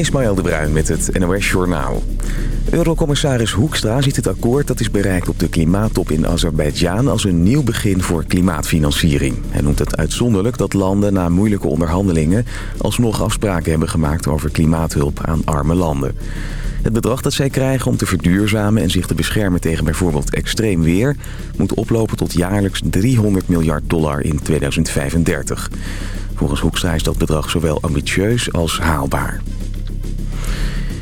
Ismaël de Bruin met het NOS Journaal. Eurocommissaris Hoekstra ziet het akkoord dat is bereikt op de klimaattop in Azerbeidzjan als een nieuw begin voor klimaatfinanciering. Hij noemt het uitzonderlijk dat landen na moeilijke onderhandelingen alsnog afspraken hebben gemaakt over klimaathulp aan arme landen. Het bedrag dat zij krijgen om te verduurzamen en zich te beschermen tegen bijvoorbeeld extreem weer... moet oplopen tot jaarlijks 300 miljard dollar in 2035. Volgens Hoekstra is dat bedrag zowel ambitieus als haalbaar.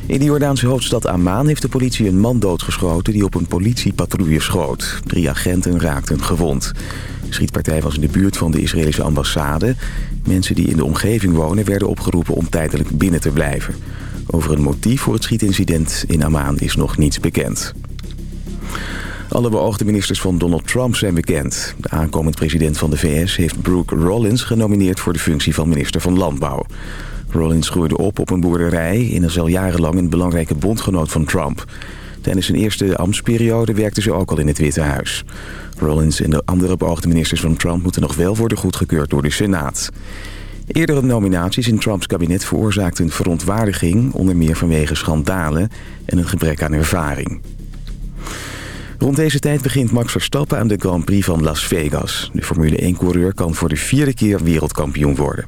In de Jordaanse hoofdstad Amman heeft de politie een man doodgeschoten die op een politiepatrouille schoot. Drie agenten raakten gewond. De schietpartij was in de buurt van de Israëlische ambassade. Mensen die in de omgeving wonen werden opgeroepen om tijdelijk binnen te blijven. Over een motief voor het schietincident in Amman is nog niets bekend. Alle beoogde ministers van Donald Trump zijn bekend. De aankomend president van de VS heeft Brooke Rollins genomineerd voor de functie van minister van Landbouw. Rollins groeide op op een boerderij en is al jarenlang een belangrijke bondgenoot van Trump. Tijdens zijn eerste ambtsperiode werkte ze ook al in het Witte Huis. Rollins en de andere beoogde ministers van Trump moeten nog wel worden goedgekeurd door de Senaat. Eerdere nominaties in Trumps kabinet veroorzaakten verontwaardiging... onder meer vanwege schandalen en een gebrek aan ervaring. Rond deze tijd begint Max Verstappen aan de Grand Prix van Las Vegas. De Formule 1-coureur kan voor de vierde keer wereldkampioen worden.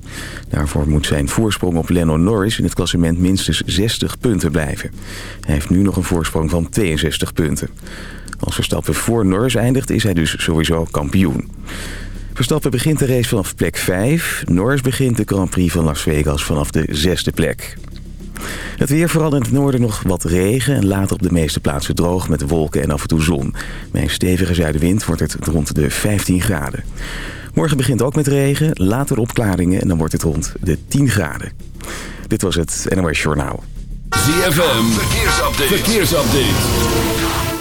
Daarvoor moet zijn voorsprong op Lennon Norris in het klassement minstens 60 punten blijven. Hij heeft nu nog een voorsprong van 62 punten. Als Verstappen voor Norris eindigt is hij dus sowieso kampioen. Verstappen begint de race vanaf plek 5. Norris begint de Grand Prix van Las Vegas vanaf de zesde plek. Het weer, vooral in het noorden nog wat regen en later op de meeste plaatsen droog met wolken en af en toe zon. Bij een stevige zuidenwind wordt het rond de 15 graden. Morgen begint ook met regen, later opklaringen en dan wordt het rond de 10 graden. Dit was het NOS Journaal. ZFM, verkeersupdate. verkeersupdate.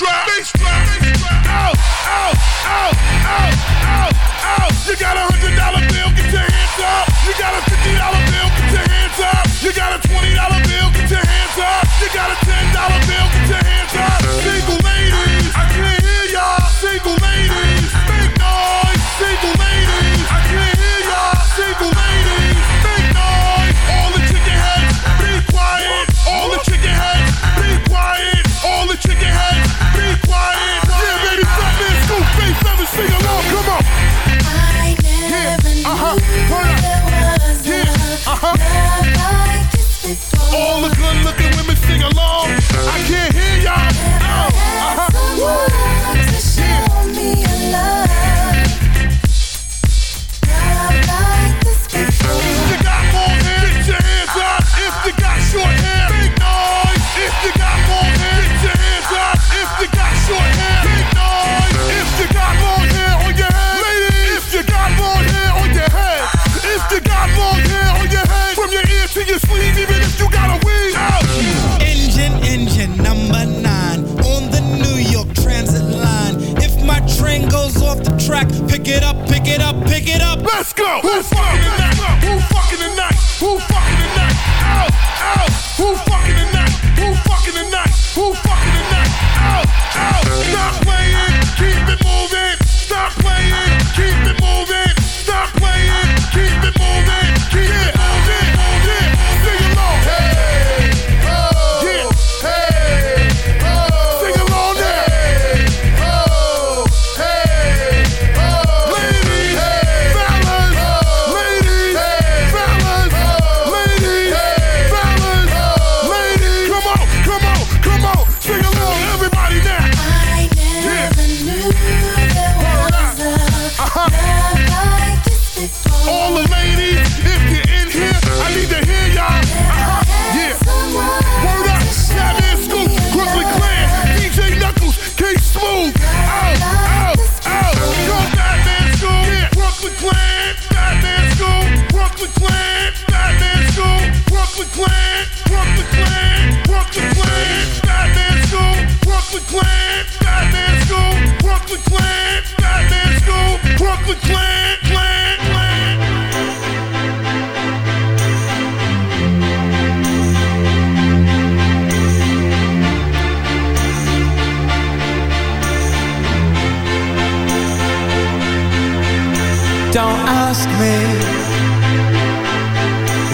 Drop, bass drop, out, out, out, out, out, out. You got a hundred dollar bill, get your hands up. You got a fifty dollar bill, get your hands up. You got a twenty dollar bill, get your hands up. You got a ten dollar bill, get your hands up. Single ladies, I can't hear y'all. Single ladies, I can't Who's fucking tonight? Who fucking tonight? Who fucking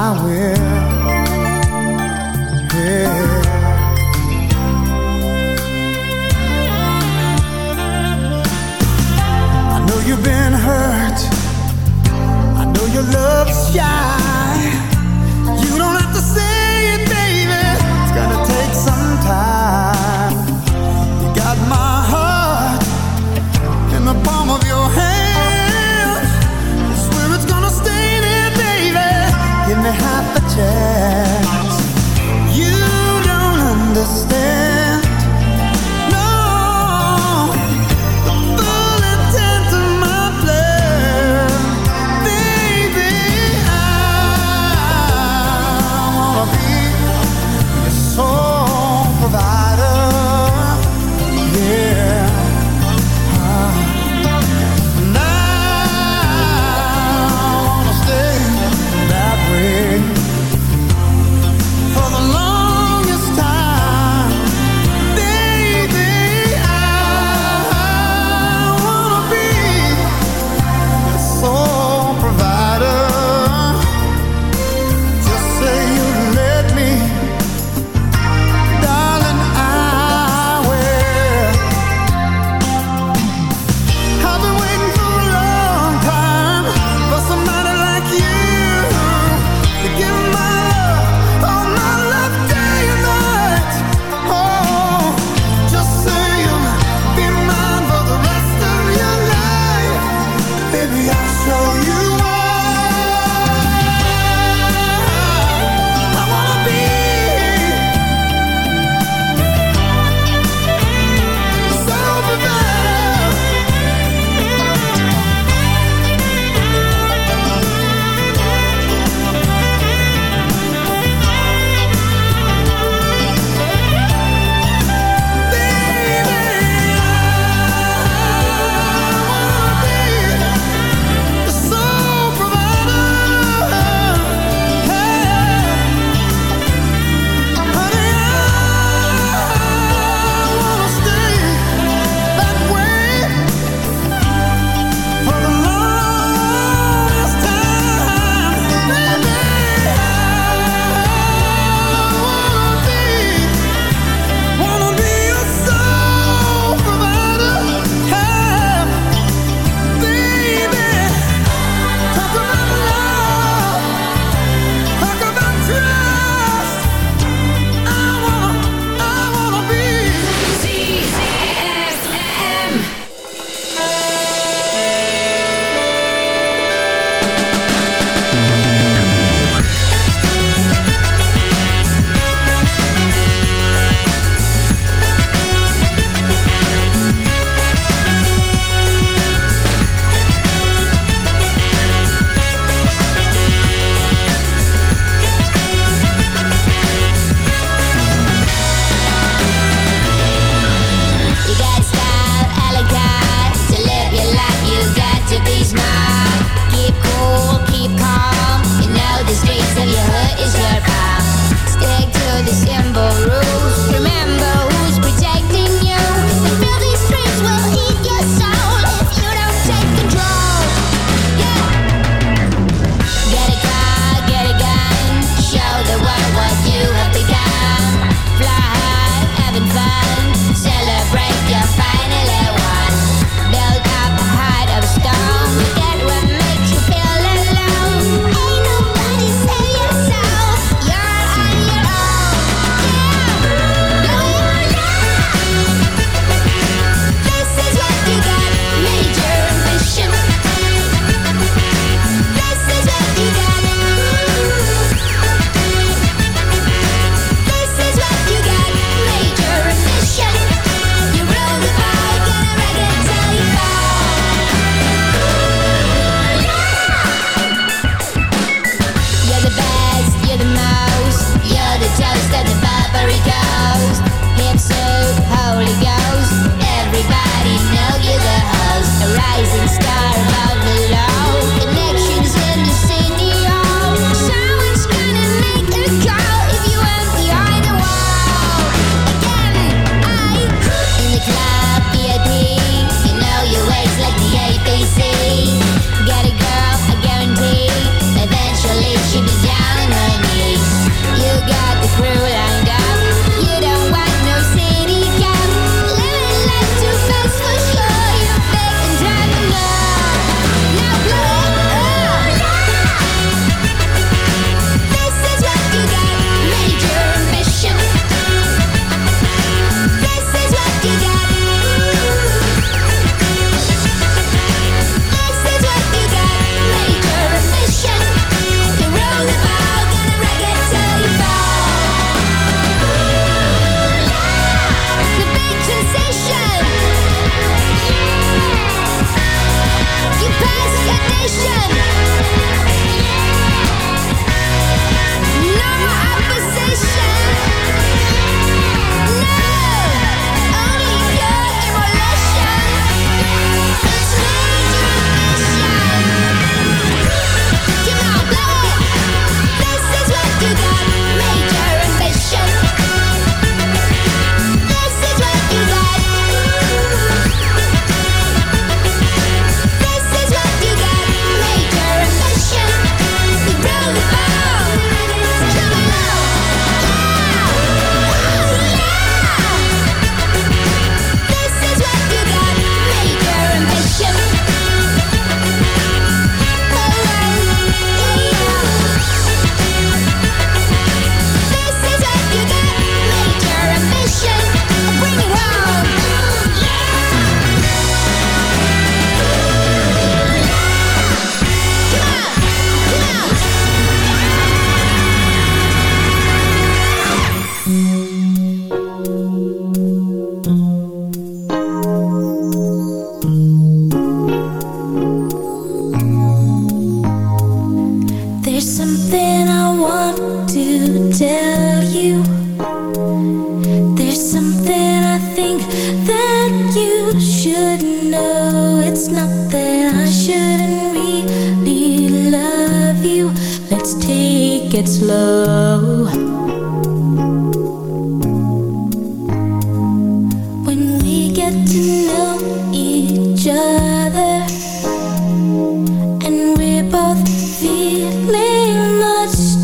I will.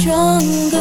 生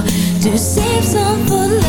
To save some for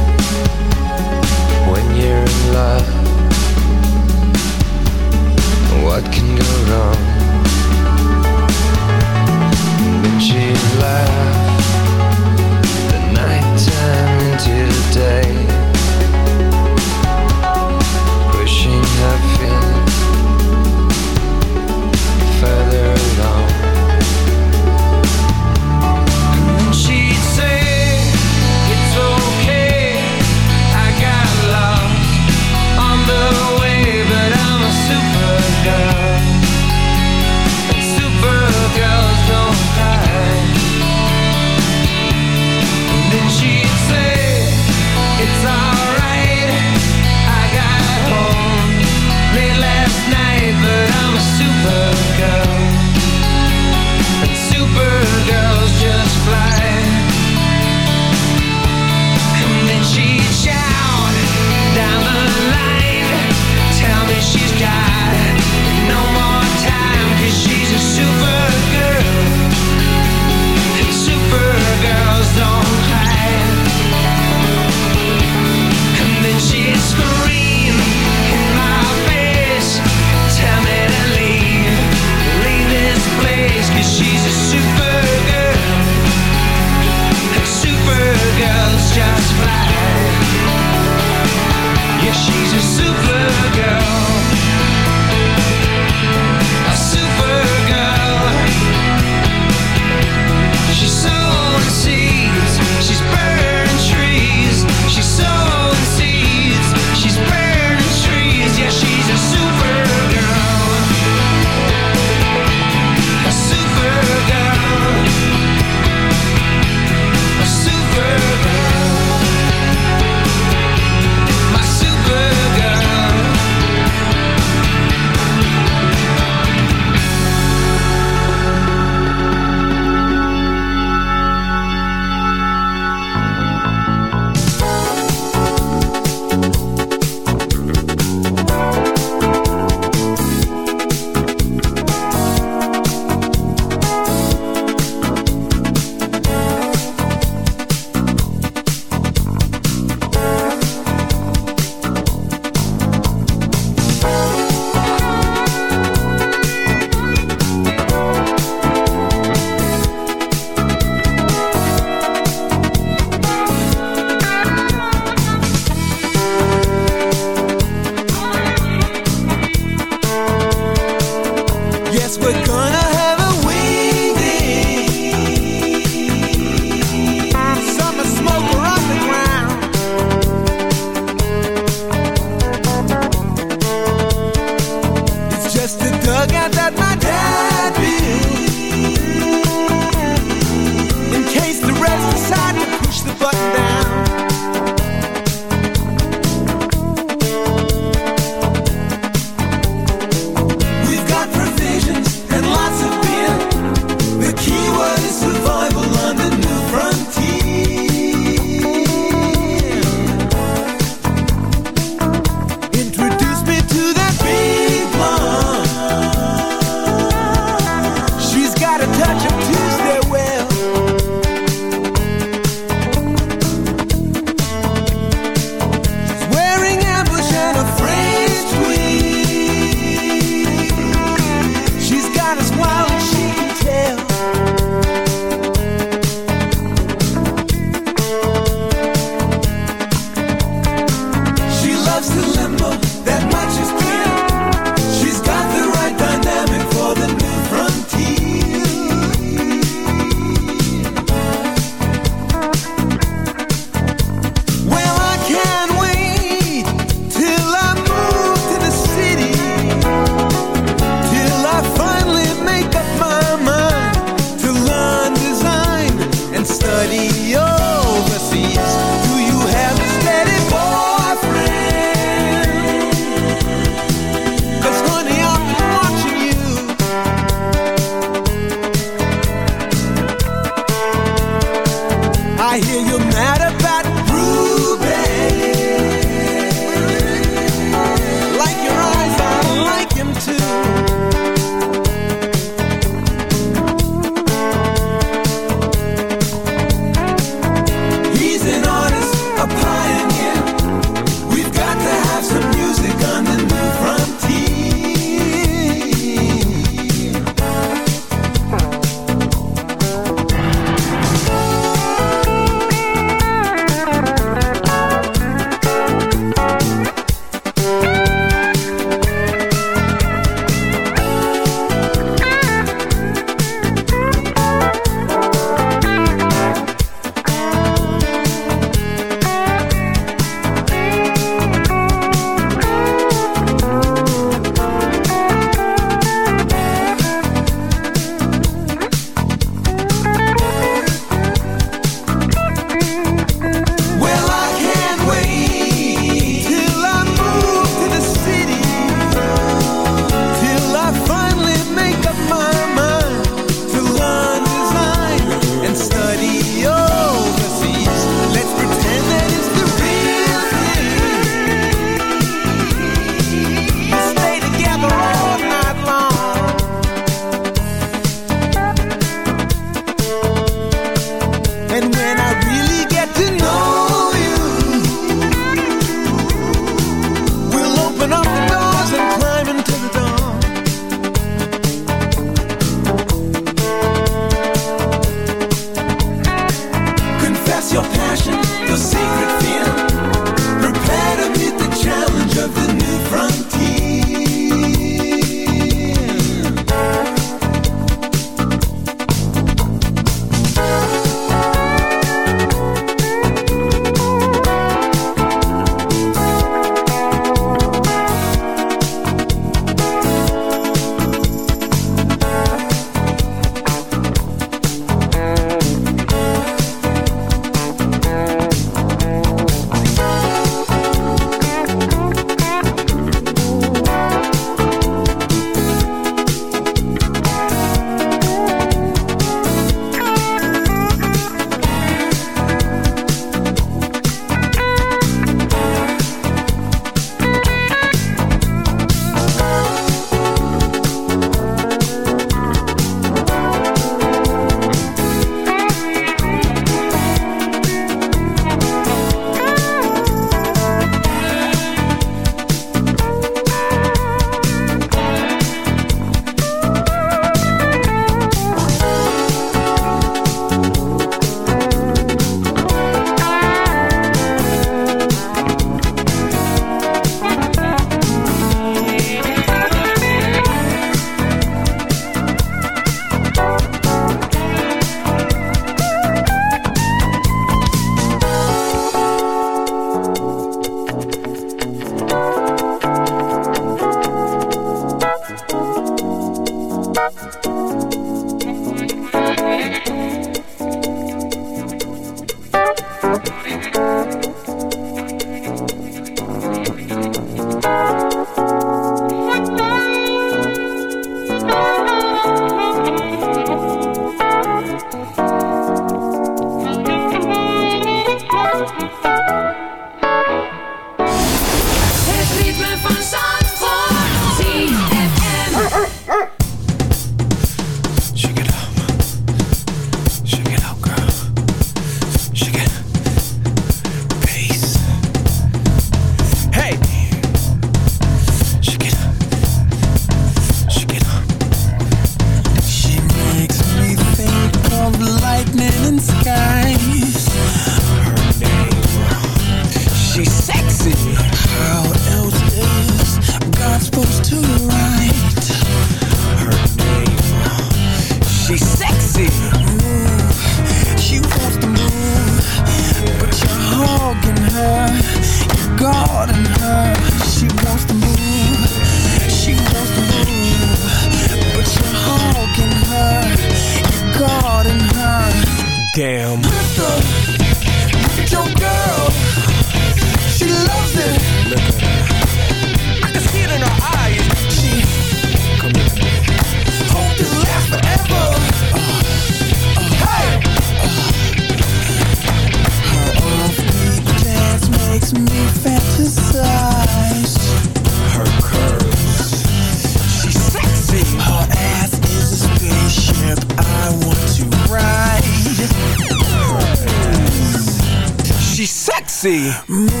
see.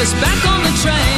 Us back on the train.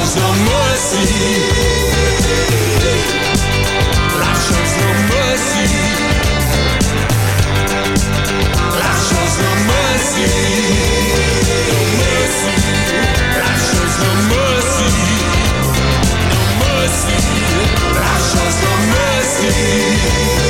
Life shows no mercy. Life shows. No mercy. Life shows no mercy. No mercy. Life shows no mercy.